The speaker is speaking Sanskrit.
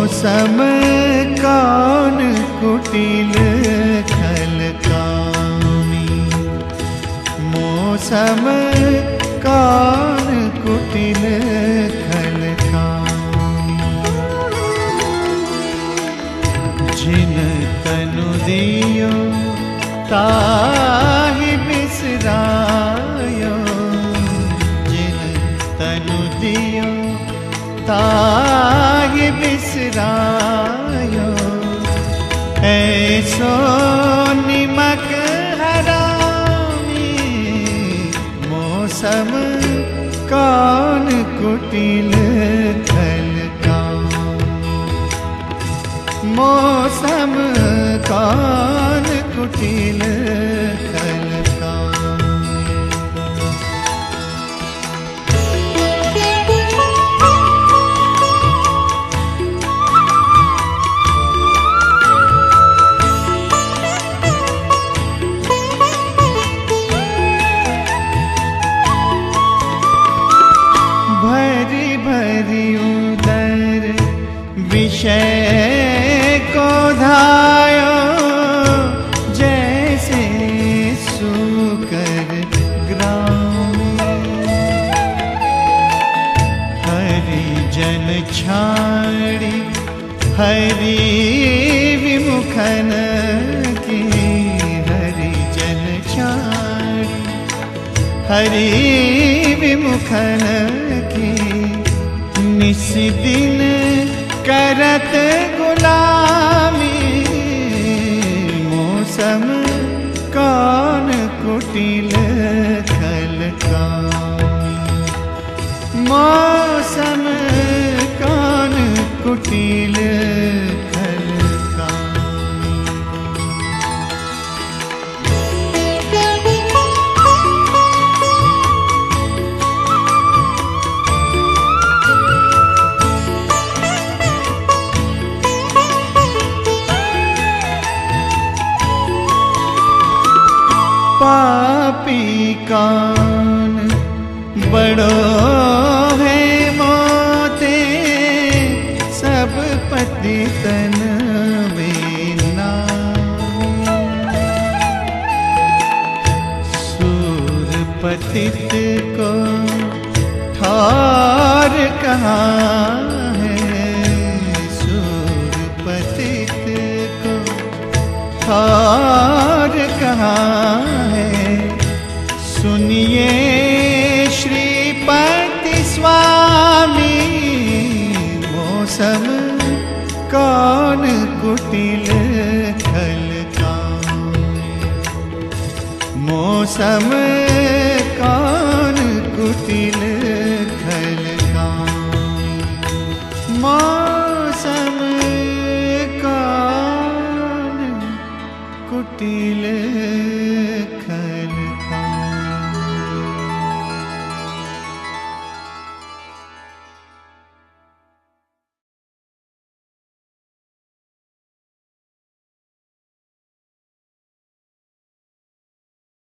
मौसम कान कुटिल खलकामी मौसम कान कुटिल जिन तनु दियो ताहि बिसरायो। जिन तनु दियो ताहि निमक हरामी मौसम कान कुटिल मौसम कान कुटिल विषय को धायो, जैसे सुकर ग्राम। हरि जन छाड़ी, हरि विमुखन की हरि जन छाड़ी, हरि विमुखन की निस दिन करत गुलामी मौसम कान कुटिल मौसम कान कुटिल पापी कान बड़ो है मोते सब पति तन पतित को ठार कहाँ ठार कहाँ मौसम कौन कुटिल खलका मौसम कौन कुटिल कुटिल